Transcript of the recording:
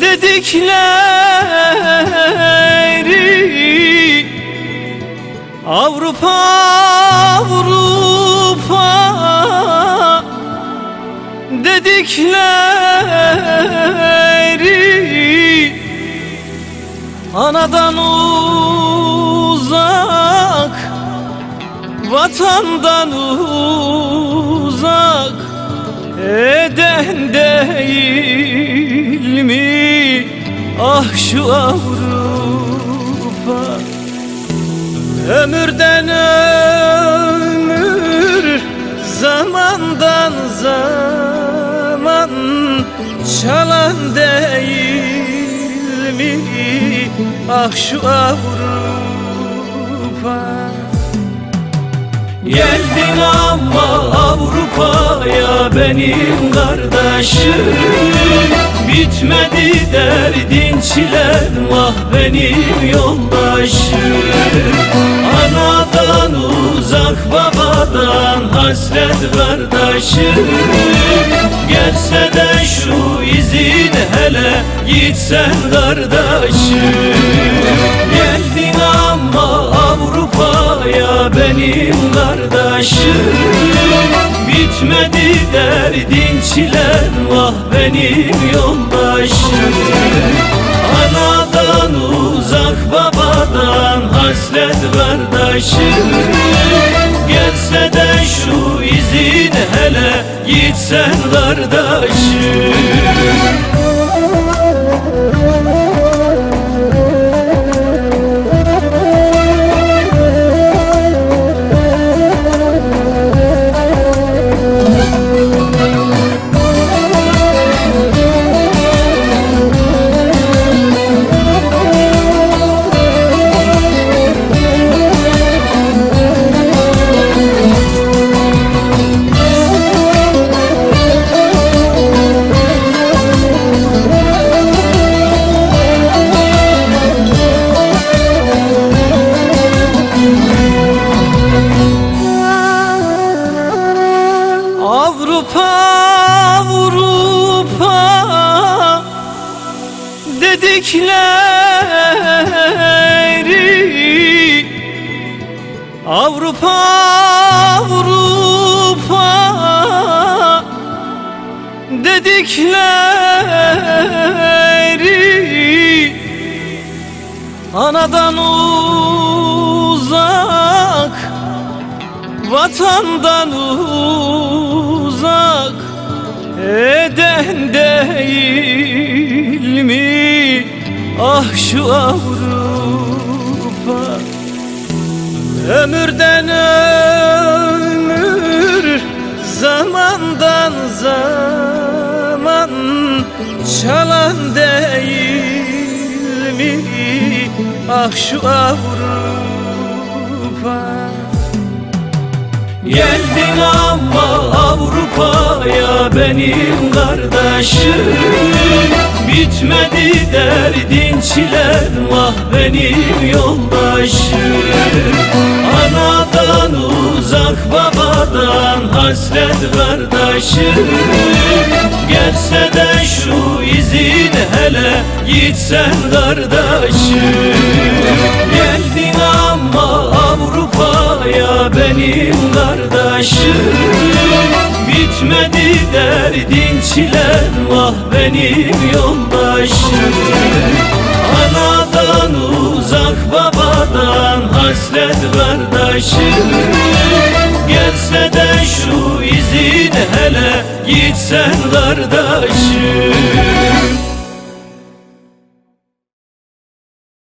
dedikleri Avrupa Avrupa dedikleri Anadan uzak Vatandan uzak Eden değil Ah şu Avrupa Ömürden ömür Zamandan zaman Çalan değil mi? Ah şu Avrupa. Geldin ama Avrupa'ya benim kardeşim Bitmedi derdin çilen vah benim yoldaşım. Anadan uzak babadan hasret kardeşim. Gelse de şu izin hele gitsen kardeşim. Geldin ama Avrupa'ya benim kardeşim Bitmedi derdin çilen vah benim yoldaşım. Anadan uzak babadan hasret kardeşim. Gelse de şu izin hele gitsen kardeşim dedikleri Avrupa Avrupa dedikleri Anadan uzak Vatandan uzak Eden değil mi? Ah şu Avrupa. Ömürden ömür Zamandan zaman Çalan değil mi? Ah şu Avrupa. Geldin ama Avrupa'ya benim kardeşim. Bitmedi derdin çilen vah benim yoldaşım. Anadan uzak babadan hasret kardeşim. Gelse de şu izin hele gitsen kardeşim. Geldin ama Avrupa'ya benim kardeşim Bitmedi derdin çilen vah benim yoldaşım. Anadan uzak babadan hasret kardeşim. Gelse de şu izin hele gitsen kardeşim